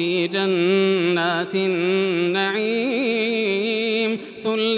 في جنات النعيم.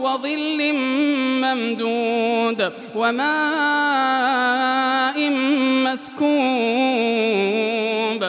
وظل ممدود وماء مسكوب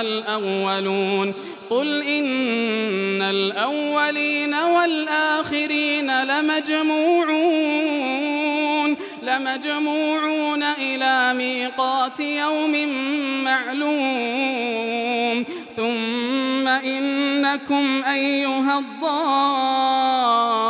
الأولون. قل إن الأولين والآخرين لمجموعون لمجموعون إلى ميقات يوم معلوم. ثم إنكم أيها الضالون.